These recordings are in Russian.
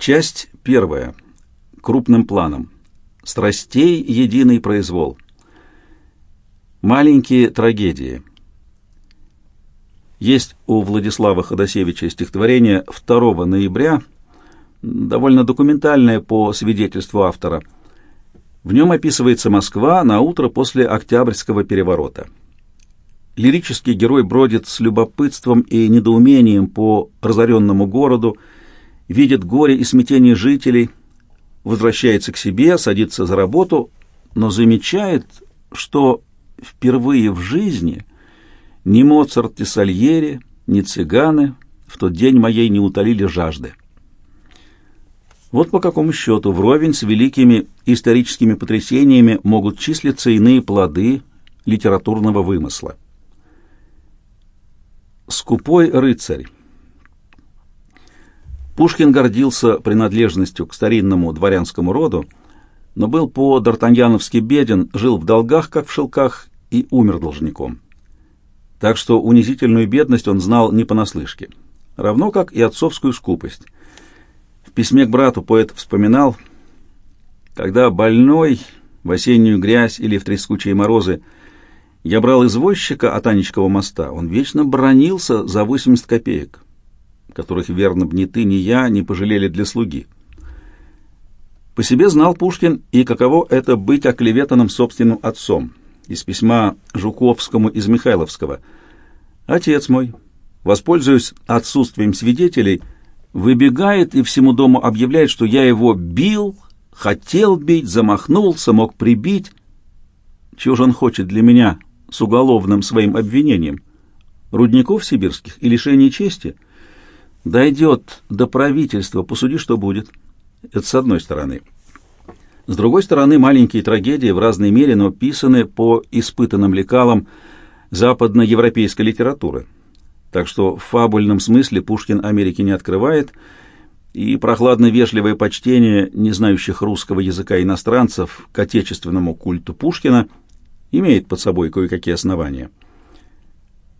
Часть первая. Крупным планом. Страстей единый произвол. Маленькие трагедии. Есть у Владислава Ходосевича стихотворение 2 ноября, довольно документальное по свидетельству автора. В нем описывается Москва на утро после Октябрьского переворота. Лирический герой бродит с любопытством и недоумением по разоренному городу, видит горе и смятение жителей, возвращается к себе, садится за работу, но замечает, что впервые в жизни ни Моцарт ни Сальери, ни цыганы в тот день моей не утолили жажды. Вот по какому счету вровень с великими историческими потрясениями могут числиться иные плоды литературного вымысла. Скупой рыцарь Пушкин гордился принадлежностью к старинному дворянскому роду, но был по-д'Артаньяновски беден, жил в долгах, как в шелках, и умер должником. Так что унизительную бедность он знал не понаслышке, равно как и отцовскую скупость. В письме к брату поэт вспоминал, когда больной в осеннюю грязь или в трескучие морозы я брал извозчика от Анечкова моста, он вечно бронился за 80 копеек которых, верно б, ни ты, ни я не пожалели для слуги. По себе знал Пушкин и каково это быть оклеветанным собственным отцом. Из письма Жуковскому из Михайловского. «Отец мой, воспользуясь отсутствием свидетелей, выбегает и всему дому объявляет, что я его бил, хотел бить, замахнулся, мог прибить. Чего же он хочет для меня с уголовным своим обвинением? Рудников сибирских и лишение чести?» Дойдет до правительства, посуди, что будет. Это с одной стороны. С другой стороны, маленькие трагедии в разной мере, но писаны по испытанным лекалам западноевропейской литературы. Так что в фабульном смысле Пушкин Америки не открывает, и прохладно-вежливое почтение не знающих русского языка иностранцев к отечественному культу Пушкина имеет под собой кое-какие основания.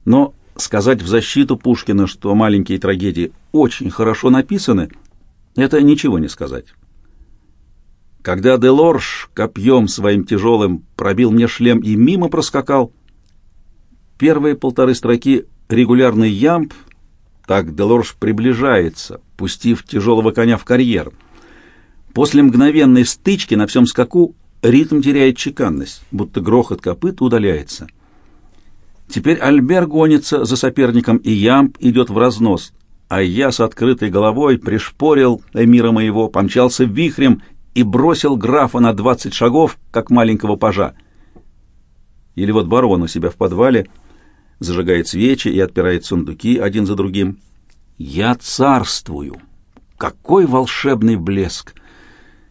Но Сказать в защиту Пушкина, что маленькие трагедии очень хорошо написаны, это ничего не сказать. Когда Делорж копьем своим тяжелым пробил мне шлем и мимо проскакал, первые полторы строки регулярный ямб, так Делорж приближается, пустив тяжелого коня в карьер. После мгновенной стычки на всем скаку ритм теряет чеканность, будто грохот копыт удаляется — Теперь Альбер гонится за соперником, и Ямб идет в разнос, а я с открытой головой пришпорил эмира моего, помчался вихрем и бросил графа на двадцать шагов, как маленького пажа. Или вот барон у себя в подвале зажигает свечи и отпирает сундуки один за другим. Я царствую! Какой волшебный блеск!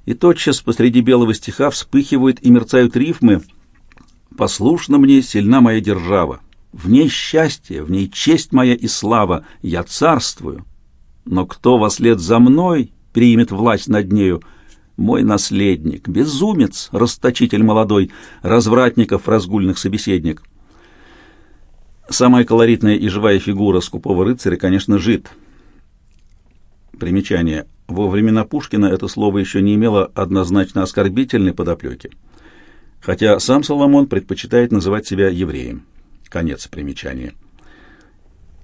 И тотчас посреди белого стиха вспыхивают и мерцают рифмы «Послушно мне, сильна моя держава». В ней счастье, в ней честь моя и слава, я царствую. Но кто во след за мной примет власть над нею? Мой наследник, безумец, расточитель молодой, развратников разгульных собеседник. Самая колоритная и живая фигура скупого рыцаря, конечно, жид. Примечание. Во времена Пушкина это слово еще не имело однозначно оскорбительной подоплеки, хотя сам Соломон предпочитает называть себя евреем. Конец примечания.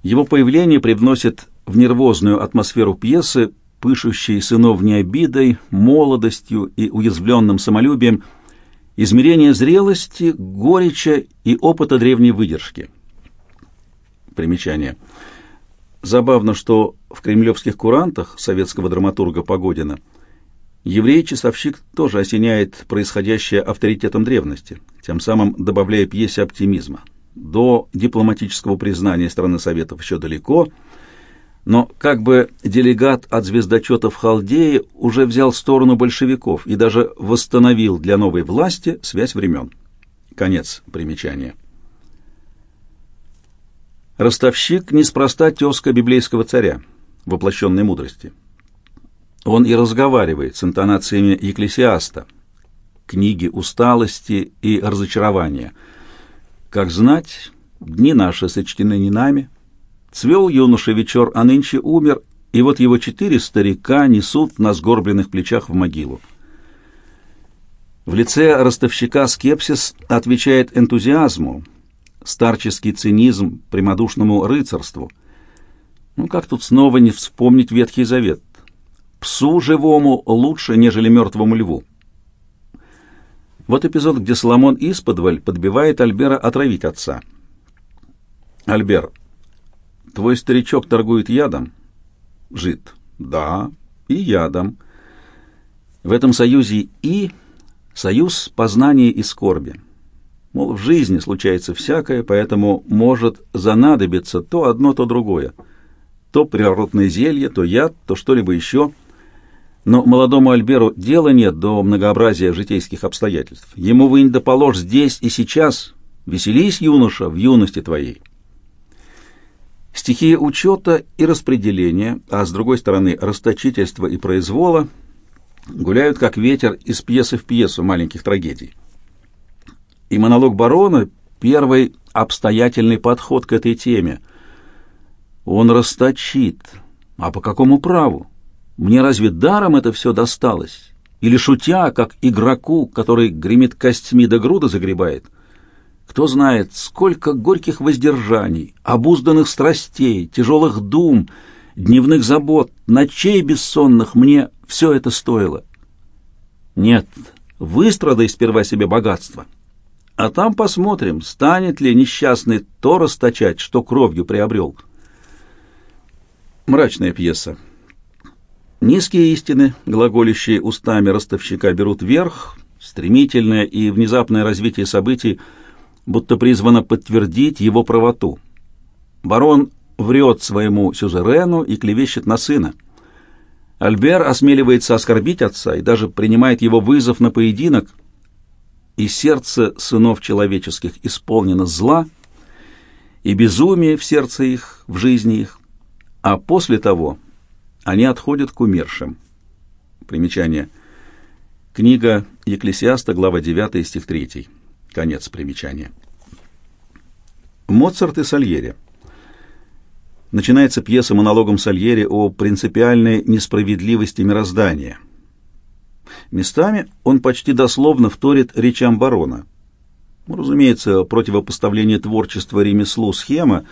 Его появление привносит в нервозную атмосферу пьесы, пышущей сыновней обидой, молодостью и уязвленным самолюбием, измерение зрелости, горечи и опыта древней выдержки. Примечание. Забавно, что в кремлевских курантах советского драматурга Погодина еврей-часовщик тоже осеняет происходящее авторитетом древности, тем самым добавляя пьесе оптимизма. До дипломатического признания страны Советов еще далеко, но как бы делегат от звездочета в Халдее уже взял сторону большевиков и даже восстановил для новой власти связь времен. Конец примечания. Ростовщик неспроста тезка библейского царя, воплощенной мудрости. Он и разговаривает с интонациями екклесиаста, книги усталости и разочарования – как знать, дни наши сочтены не нами. Цвел юноша вечер, а нынче умер, и вот его четыре старика несут на сгорбленных плечах в могилу. В лице ростовщика скепсис отвечает энтузиазму, старческий цинизм прямодушному рыцарству. Ну как тут снова не вспомнить Ветхий Завет? Псу живому лучше, нежели мертвому льву. Вот эпизод, где Соломон исподволь подбивает Альбера отравить отца. Альбер, твой старичок торгует ядом? Жид. Да, и ядом. В этом союзе «и» — союз познания и скорби. Мол, в жизни случается всякое, поэтому может занадобиться то одно, то другое. То природное зелье, то яд, то что-либо еще — но молодому Альберу дела нет до многообразия житейских обстоятельств. Ему вынь да положь здесь и сейчас. Веселись, юноша, в юности твоей. Стихия учета и распределения, а с другой стороны расточительства и произвола, гуляют как ветер из пьесы в пьесу маленьких трагедий. И монолог барона — первый обстоятельный подход к этой теме. Он расточит. А по какому праву? Мне разве даром это все досталось? Или шутя, как игроку, который гремит костьми до груда загребает? Кто знает, сколько горьких воздержаний, обузданных страстей, тяжелых дум, дневных забот, ночей бессонных мне все это стоило. Нет, выстрадай сперва себе богатство, а там посмотрим, станет ли несчастный то расточать, что кровью приобрел. Мрачная пьеса. Низкие истины, глаголящие устами ростовщика, берут верх, стремительное и внезапное развитие событий будто призвано подтвердить его правоту. Барон врет своему сюзерену и клевещет на сына. Альбер осмеливается оскорбить отца и даже принимает его вызов на поединок, и сердце сынов человеческих исполнено зла, и безумие в сердце их, в жизни их, а после того они отходят к умершим. Примечание. Книга Екклесиаста, глава 9, стих 3. Конец примечания. Моцарт и Сальери. Начинается пьеса монологом Сальери о принципиальной несправедливости мироздания. Местами он почти дословно вторит речам барона. Ну, разумеется, противопоставление творчества ремеслу схема,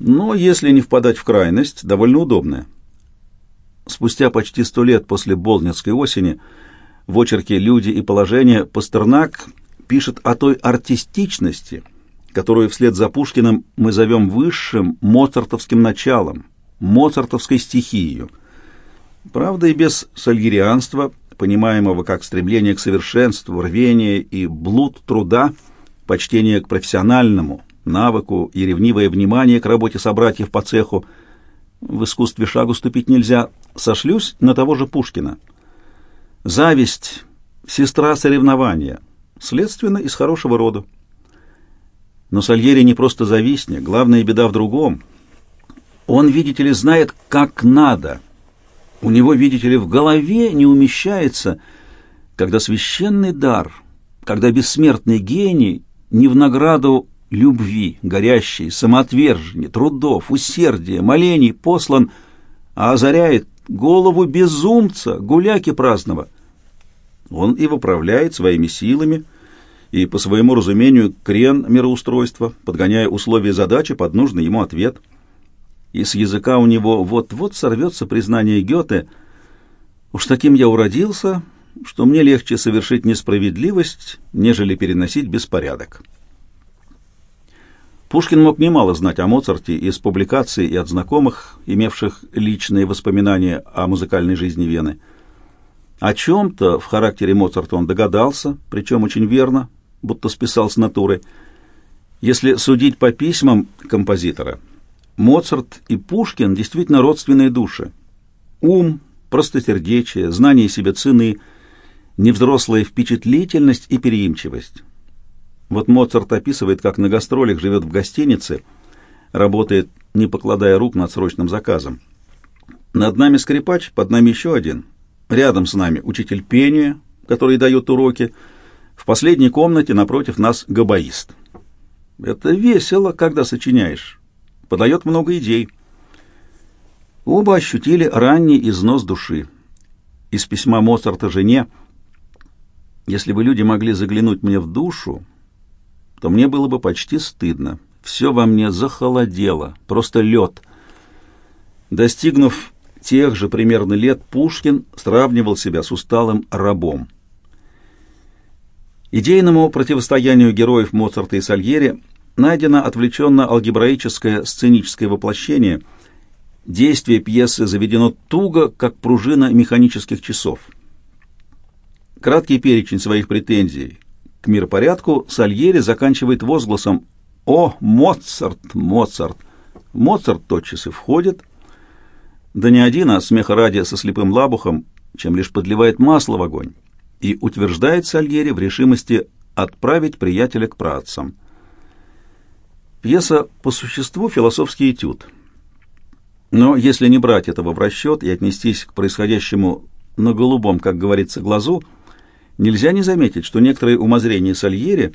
но, если не впадать в крайность, довольно удобная. Спустя почти сто лет после Болнецкой осени в очерке «Люди и положение» Пастернак пишет о той артистичности, которую вслед за Пушкиным мы зовем высшим моцартовским началом, моцартовской стихией. Правда, и без сальгирианства, понимаемого как стремление к совершенству, рвение и блуд труда, почтение к профессиональному, навыку и ревнивое внимание к работе собратьев по цеху, в искусстве шагу ступить нельзя, сошлюсь на того же Пушкина. Зависть — сестра соревнования, следственно, из хорошего рода. Но Сальери не просто завистник, главная беда в другом. Он, видите ли, знает, как надо. У него, видите ли, в голове не умещается, когда священный дар, когда бессмертный гений не в награду любви, горящей, самоотвержения, трудов, усердия, молений послан, а озаряет голову безумца, гуляки праздного. Он и выправляет своими силами и, по своему разумению, крен мироустройства, подгоняя условия задачи под нужный ему ответ. И с языка у него вот-вот сорвется признание Гёте «Уж таким я уродился, что мне легче совершить несправедливость, нежели переносить беспорядок». Пушкин мог немало знать о Моцарте из публикаций и от знакомых, имевших личные воспоминания о музыкальной жизни Вены. О чем-то в характере Моцарта он догадался, причем очень верно, будто списал с натуры. Если судить по письмам композитора, Моцарт и Пушкин действительно родственные души. Ум, простосердечие, знание себе цены, невзрослая впечатлительность и переимчивость. Вот Моцарт описывает, как на гастролях живет в гостинице, работает, не покладая рук над срочным заказом. Над нами скрипач, под нами еще один. Рядом с нами учитель пения, который дает уроки. В последней комнате напротив нас габаист. Это весело, когда сочиняешь. Подает много идей. Оба ощутили ранний износ души. Из письма Моцарта жене «Если бы люди могли заглянуть мне в душу, то мне было бы почти стыдно. Все во мне захолодело, просто лед». Достигнув тех же примерно лет, Пушкин сравнивал себя с усталым рабом. Идейному противостоянию героев Моцарта и Сальери найдено отвлеченно-алгебраическое сценическое воплощение. Действие пьесы заведено туго, как пружина механических часов. Краткий перечень своих претензий к миропорядку Сальери заканчивает возгласом «О, Моцарт, Моцарт!». Моцарт тотчас и входит, да не один, а смеха ради со слепым лабухом, чем лишь подливает масло в огонь и утверждает Сальери в решимости отправить приятеля к праотцам. Пьеса по существу философский этюд. Но если не брать этого в расчет и отнестись к происходящему на голубом, как говорится, глазу, нельзя не заметить, что некоторые умозрения Сальери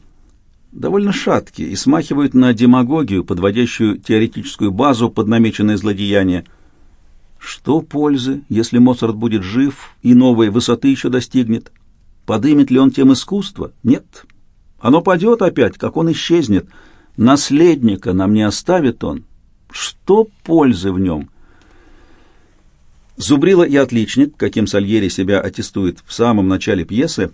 довольно шаткие и смахивают на демагогию, подводящую теоретическую базу под намеченное злодеяние. Что пользы, если Моцарт будет жив и новой высоты еще достигнет? Подымет ли он тем искусство? Нет. Оно падет опять, как он исчезнет. Наследника нам не оставит он. Что пользы в нем? Зубрила и отличник, каким Сальери себя аттестует в самом начале пьесы,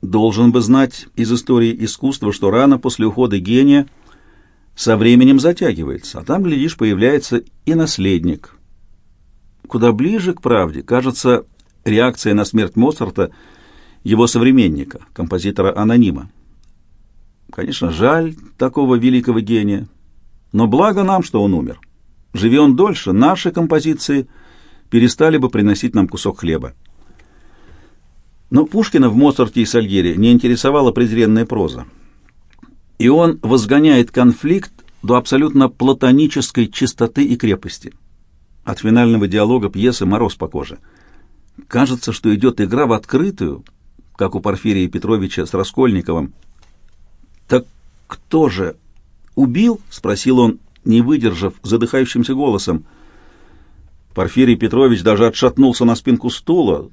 должен бы знать из истории искусства, что рано после ухода гения со временем затягивается, а там, глядишь, появляется и наследник. Куда ближе к правде, кажется, реакция на смерть Моцарта его современника, композитора-анонима. Конечно, жаль такого великого гения, но благо нам, что он умер. Живи он дольше, наши композиции перестали бы приносить нам кусок хлеба. Но Пушкина в Моцарте и Сальери не интересовала презренная проза. И он возгоняет конфликт до абсолютно платонической чистоты и крепости. От финального диалога пьесы «Мороз по коже». Кажется, что идет игра в открытую, как у Порфирия Петровича с Раскольниковым. «Так кто же убил?» — спросил он, не выдержав, задыхающимся голосом. Порфирий Петрович даже отшатнулся на спинку стула.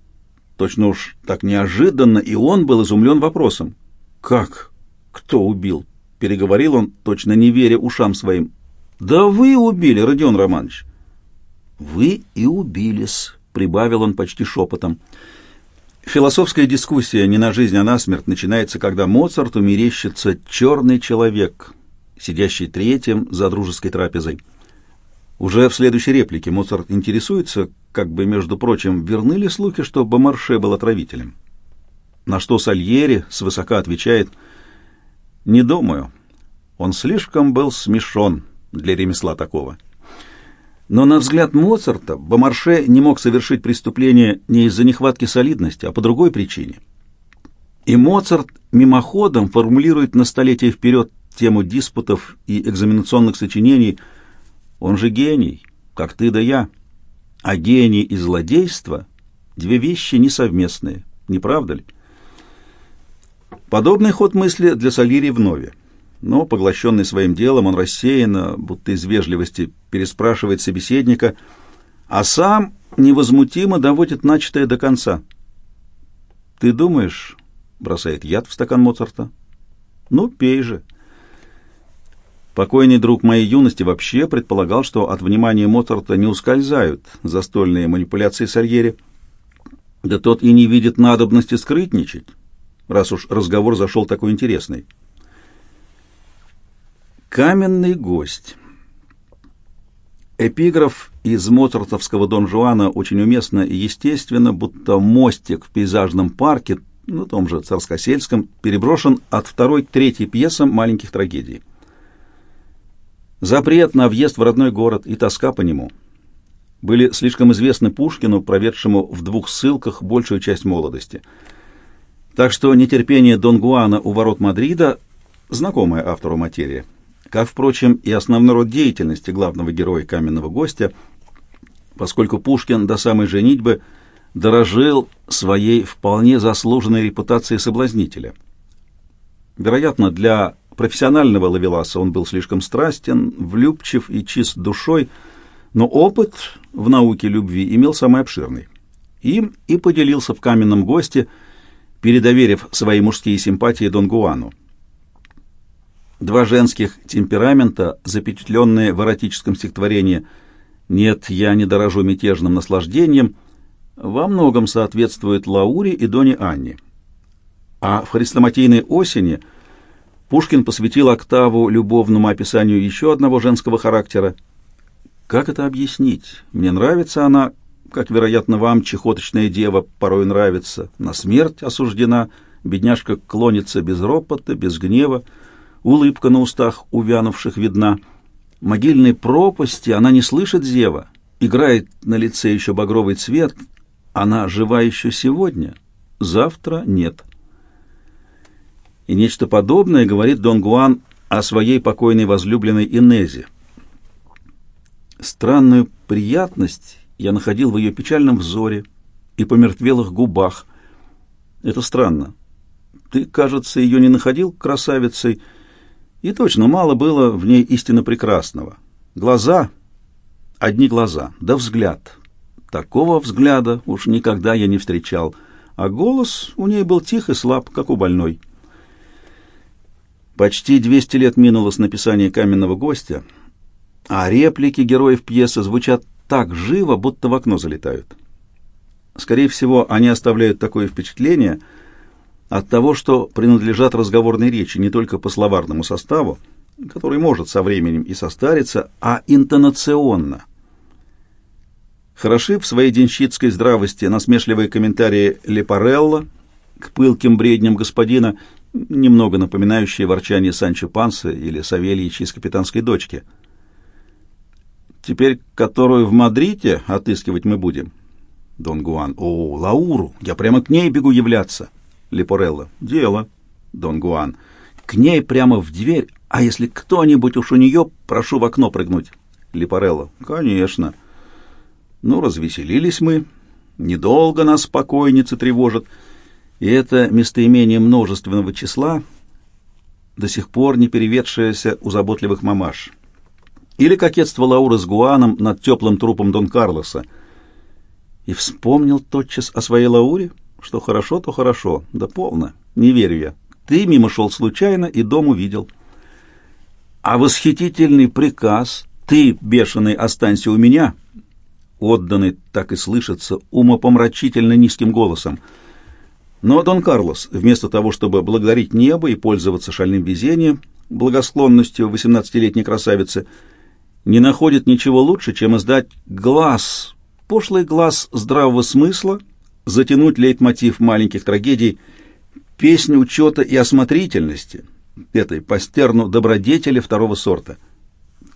Точно уж так неожиданно, и он был изумлен вопросом. «Как? Кто убил?» — переговорил он, точно не веря ушам своим. «Да вы убили, Родион Романович!» «Вы и убились», прибавил он почти шепотом. Философская дискуссия не на жизнь, а на смерть начинается, когда Моцарту мерещится черный человек, сидящий третьим за дружеской трапезой. Уже в следующей реплике Моцарт интересуется, как бы, между прочим, верны ли слухи, что Бомарше был отравителем. На что Сальери свысока отвечает «Не думаю. Он слишком был смешон для ремесла такого». Но на взгляд Моцарта Бомарше не мог совершить преступление не из-за нехватки солидности, а по другой причине. И Моцарт мимоходом формулирует на столетие вперед тему диспутов и экзаменационных сочинений. Он же гений, как ты да я. А гений и злодейство — две вещи несовместные, не правда ли? Подобный ход мысли для Сальери вновь но, поглощенный своим делом, он рассеянно, будто из вежливости, переспрашивает собеседника, а сам невозмутимо доводит начатое до конца. «Ты думаешь?» — бросает яд в стакан Моцарта. «Ну, пей же». Покойный друг моей юности вообще предполагал, что от внимания Моцарта не ускользают застольные манипуляции Сальери. Да тот и не видит надобности скрытничать, раз уж разговор зашел такой интересный. Каменный гость. Эпиграф из моцартовского Дон Жуана очень уместно и естественно, будто мостик в пейзажном парке, ну, том же Царскосельском, переброшен от второй к третьей пьесам маленьких трагедий. Запрет на въезд в родной город и тоска по нему были слишком известны Пушкину, проведшему в двух ссылках большую часть молодости. Так что нетерпение Дон Гуана у ворот Мадрида – знакомая автору материя как, впрочем, и основной род деятельности главного героя «Каменного гостя», поскольку Пушкин до самой женитьбы дорожил своей вполне заслуженной репутацией соблазнителя. Вероятно, для профессионального лавеласа он был слишком страстен, влюбчив и чист душой, но опыт в науке любви имел самый обширный. Им и поделился в каменном госте, передоверив свои мужские симпатии Дон Гуану. Два женских темперамента, запечатленные в эротическом стихотворении «Нет, я не дорожу мятежным наслаждением», во многом соответствуют Лауре и Доне Анне. А в «Хрестоматийной осени» Пушкин посвятил октаву любовному описанию еще одного женского характера. Как это объяснить? Мне нравится она, как, вероятно, вам, чехоточная дева, порой нравится. На смерть осуждена, бедняжка клонится без ропота, без гнева, улыбка на устах увянувших видна. Могильной пропасти она не слышит зева, играет на лице еще багровый цвет, она жива еще сегодня, завтра нет. И нечто подобное говорит Дон Гуан о своей покойной возлюбленной Инезе. Странную приятность я находил в ее печальном взоре и помертвелых губах. Это странно. Ты, кажется, ее не находил красавицей, и точно мало было в ней истинно прекрасного. Глаза, одни глаза, да взгляд. Такого взгляда уж никогда я не встречал, а голос у ней был тих и слаб, как у больной. Почти 200 лет минуло с написания «Каменного гостя», а реплики героев пьесы звучат так живо, будто в окно залетают. Скорее всего, они оставляют такое впечатление от того, что принадлежат разговорной речи не только по словарному составу, который может со временем и состариться, а интонационно. Хороши в своей денщицкой здравости насмешливые комментарии Лепарелла к пылким бредням господина – немного напоминающее ворчание Санчо Панса или Савельича из «Капитанской дочки». «Теперь которую в Мадриде отыскивать мы будем?» Дон Гуан. «О, Лауру! Я прямо к ней бегу являться!» Лепорелло. «Дело!» Дон Гуан. «К ней прямо в дверь, а если кто-нибудь уж у нее, прошу в окно прыгнуть!» Лепорелло. «Конечно!» «Ну, развеселились мы. Недолго нас покойницы тревожат» и это местоимение множественного числа, до сих пор не переведшееся у заботливых мамаш. Или кокетство Лауры с Гуаном над теплым трупом Дон Карлоса. И вспомнил тотчас о своей Лауре, что хорошо, то хорошо, да полно, не верю я. Ты мимо шел случайно и дом увидел. А восхитительный приказ «Ты, бешеный, останься у меня», отданный, так и слышится, умопомрачительно низким голосом — но Дон Карлос, вместо того, чтобы благодарить небо и пользоваться шальным везением, благосклонностью восемнадцатилетней красавицы, не находит ничего лучше, чем издать глаз, пошлый глаз здравого смысла, затянуть лейтмотив маленьких трагедий, песню учета и осмотрительности, этой постерну добродетели второго сорта.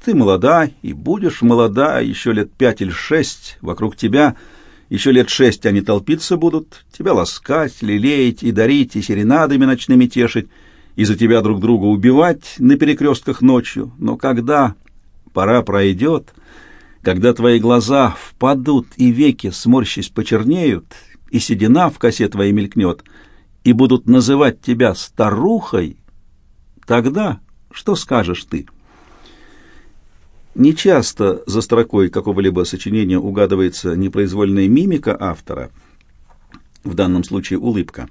Ты молода и будешь молода еще лет пять или шесть, вокруг тебя — еще лет шесть они толпиться будут, тебя ласкать, лелеять и дарить, и серенадами ночными тешить, и за тебя друг друга убивать на перекрестках ночью. Но когда пора пройдет, когда твои глаза впадут и веки, сморщись, почернеют, и седина в косе твоей мелькнет, и будут называть тебя старухой, тогда что скажешь ты?» Нечасто за строкой какого-либо сочинения угадывается непроизвольная мимика автора, в данном случае улыбка.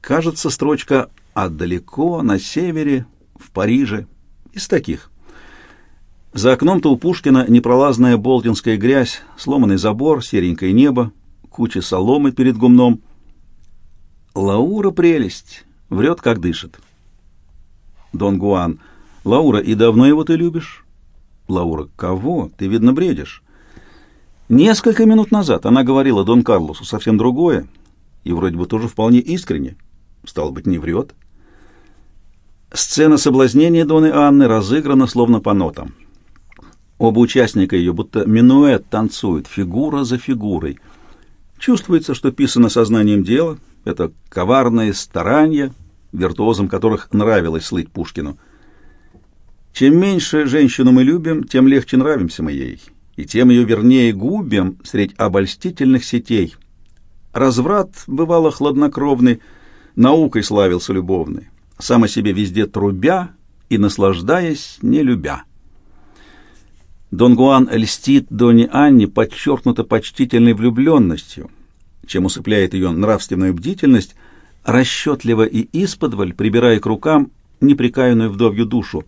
Кажется, строчка «А далеко, на севере, в Париже» из таких. За окном-то у Пушкина непролазная болтинская грязь, сломанный забор, серенькое небо, куча соломы перед гумном. Лаура прелесть, врет, как дышит. Дон Гуан. Лаура, и давно его ты любишь? Лаура, кого? Ты, видно, бредишь. Несколько минут назад она говорила Дон Карлосу совсем другое, и вроде бы тоже вполне искренне. Стало быть, не врет. Сцена соблазнения Доны Анны разыграна словно по нотам. Оба участника ее, будто минуэт, танцуют, фигура за фигурой. Чувствуется, что писано сознанием дела. Это коварные старания, виртуозом которых нравилось слыть Пушкину. Чем меньше женщину мы любим, тем легче нравимся мы ей, и тем ее вернее губим средь обольстительных сетей. Разврат, бывало, хладнокровный, наукой славился любовный, сам о себе везде трубя и наслаждаясь, не любя. Дон Гуан льстит Доне Анне подчеркнуто почтительной влюбленностью, чем усыпляет ее нравственную бдительность, расчетливо и исподволь, прибирая к рукам неприкаянную вдовью душу.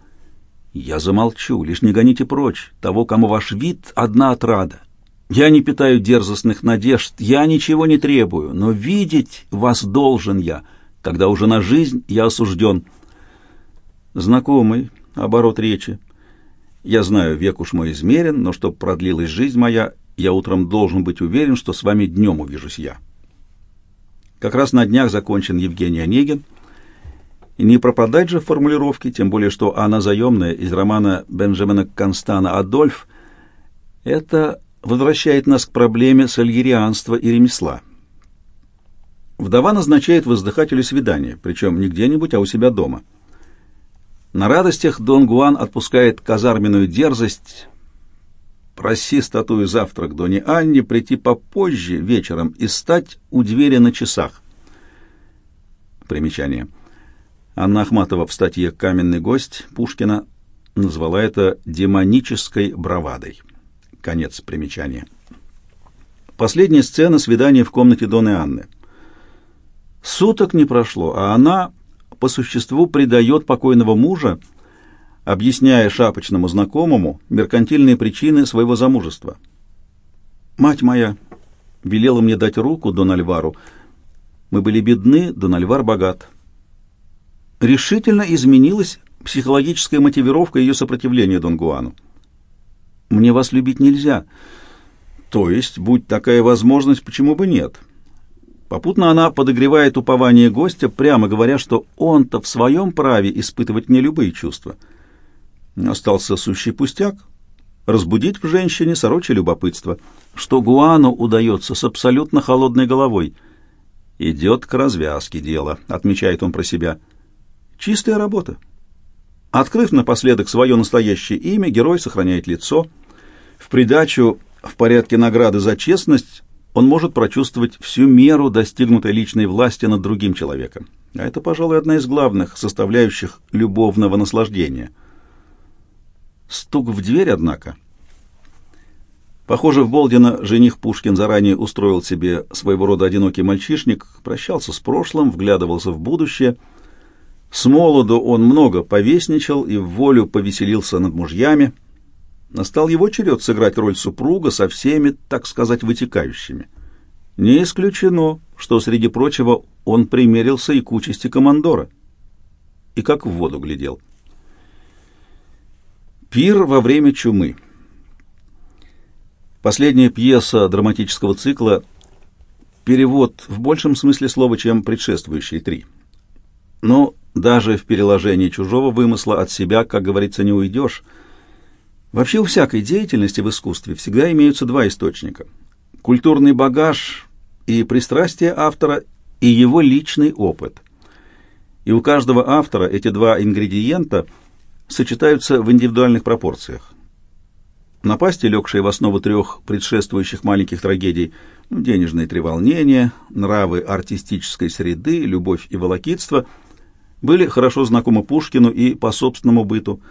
«Я замолчу, лишь не гоните прочь того, кому ваш вид — одна отрада. Я не питаю дерзостных надежд, я ничего не требую, но видеть вас должен я, когда уже на жизнь я осужден». Знакомый оборот речи. Я знаю, век уж мой измерен, но чтоб продлилась жизнь моя, я утром должен быть уверен, что с вами днем увижусь я. Как раз на днях закончен Евгений Онегин. Не пропадать же в формулировке, тем более, что она заемная из романа Бенджамина Констана «Адольф». Это возвращает нас к проблеме сальерианства и ремесла. Вдова назначает воздыхателю свидание, причем не где-нибудь, а у себя дома – на радостях Дон Гуан отпускает казарменную дерзость. Проси статую завтра к Доне Анне прийти попозже вечером и стать у двери на часах. Примечание. Анна Ахматова в статье «Каменный гость» Пушкина назвала это демонической бравадой. Конец примечания. Последняя сцена свидания в комнате Доны Анны. Суток не прошло, а она по существу предает покойного мужа, объясняя шапочному знакомому меркантильные причины своего замужества. «Мать моя велела мне дать руку Дон Альвару. Мы были бедны, Дон Альвар богат». Решительно изменилась психологическая мотивировка ее сопротивления Дон Гуану. «Мне вас любить нельзя». То есть, будь такая возможность, почему бы нет?» Попутно она подогревает упование гостя, прямо говоря, что он-то в своем праве испытывать не любые чувства. Остался сущий пустяк — разбудить в женщине сорочье любопытство, что Гуану удается с абсолютно холодной головой. «Идет к развязке дело», — отмечает он про себя. «Чистая работа». Открыв напоследок свое настоящее имя, герой сохраняет лицо. В придачу, в порядке награды за честность, он может прочувствовать всю меру достигнутой личной власти над другим человеком. А это, пожалуй, одна из главных составляющих любовного наслаждения. Стук в дверь, однако. Похоже, в Болдина жених Пушкин заранее устроил себе своего рода одинокий мальчишник, прощался с прошлым, вглядывался в будущее. С молоду он много повесничал и в волю повеселился над мужьями, Настал его черед сыграть роль супруга со всеми, так сказать, вытекающими. Не исключено, что, среди прочего, он примерился и к участи командора. И как в воду глядел. Пир во время чумы. Последняя пьеса драматического цикла перевод в большем смысле слова, чем предшествующие три. Но даже в переложении чужого вымысла от себя, как говорится, не уйдешь — Вообще у всякой деятельности в искусстве всегда имеются два источника. Культурный багаж и пристрастие автора, и его личный опыт. И у каждого автора эти два ингредиента сочетаются в индивидуальных пропорциях. Напасти, легшие в основу трех предшествующих маленьких трагедий, ну, денежные треволнения, нравы артистической среды, любовь и волокитство, были хорошо знакомы Пушкину и по собственному быту –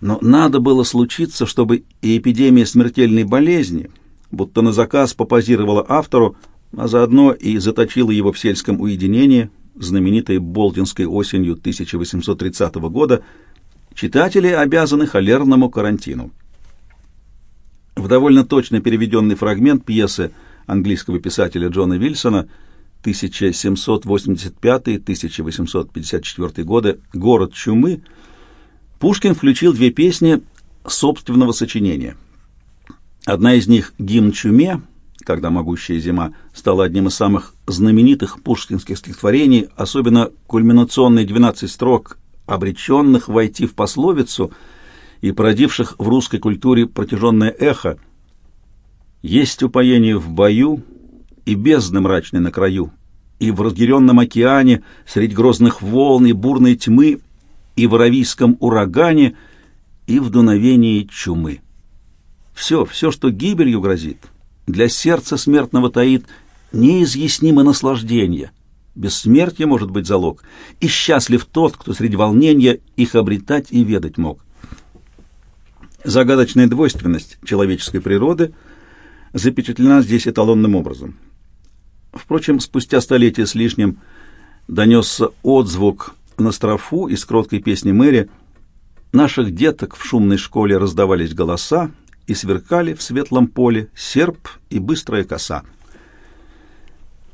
но надо было случиться, чтобы и эпидемия смертельной болезни, будто на заказ попозировала автору, а заодно и заточила его в сельском уединении, знаменитой Болдинской осенью 1830 года, читатели обязаны холерному карантину. В довольно точно переведенный фрагмент пьесы английского писателя Джона Вильсона 1785-1854 годы «Город чумы» Пушкин включил две песни собственного сочинения. Одна из них «Гимн чуме», когда «Могущая зима» стала одним из самых знаменитых пушкинских стихотворений, особенно кульминационные 12 строк, обреченных войти в пословицу и породивших в русской культуре протяженное эхо. «Есть упоение в бою и бездны мрачной на краю, и в разъяренном океане, средь грозных волн и бурной тьмы, и в аравийском урагане, и в дуновении чумы. Все, все, что гибелью грозит, для сердца смертного таит неизъяснимо наслаждение. Бессмертие может быть залог, и счастлив тот, кто среди волнения их обретать и ведать мог. Загадочная двойственность человеческой природы запечатлена здесь эталонным образом. Впрочем, спустя столетия с лишним донесся отзвук на строфу из кроткой песни Мэри «Наших деток в шумной школе раздавались голоса и сверкали в светлом поле серп и быстрая коса».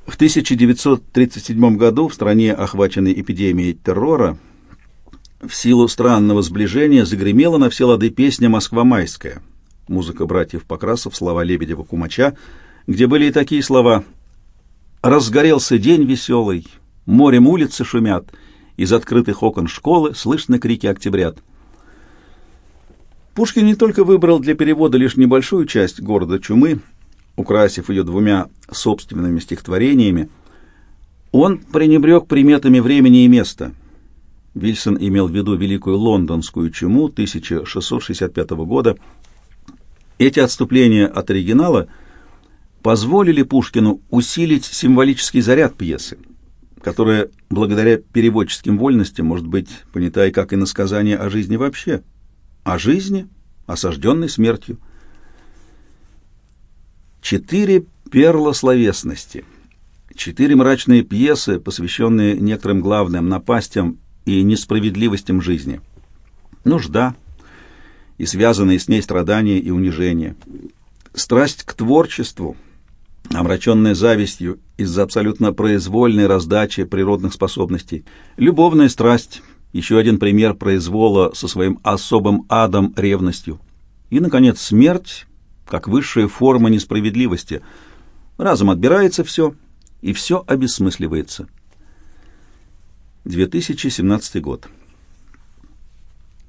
В 1937 году в стране, охваченной эпидемией террора, в силу странного сближения загремела на все лады песня «Москва-майская». Музыка братьев Покрасов, слова Лебедева-Кумача, где были и такие слова «Разгорелся день веселый, морем улицы шумят, из открытых окон школы слышны крики октябрят». Пушкин не только выбрал для перевода лишь небольшую часть города Чумы, украсив ее двумя собственными стихотворениями, он пренебрег приметами времени и места. Вильсон имел в виду Великую Лондонскую чуму 1665 года. Эти отступления от оригинала позволили Пушкину усилить символический заряд пьесы, которая, благодаря переводческим вольностям, может быть понята и как иносказание о жизни вообще, о жизни, осажденной смертью. Четыре перла словесности, четыре мрачные пьесы, посвященные некоторым главным напастям и несправедливостям жизни. Нужда и связанные с ней страдания и унижения. Страсть к творчеству, омраченная завистью из-за абсолютно произвольной раздачи природных способностей. Любовная страсть, еще один пример произвола со своим особым адом ревностью. И, наконец, смерть как высшая форма несправедливости. Разом отбирается все, и все обесмысливается. 2017 год.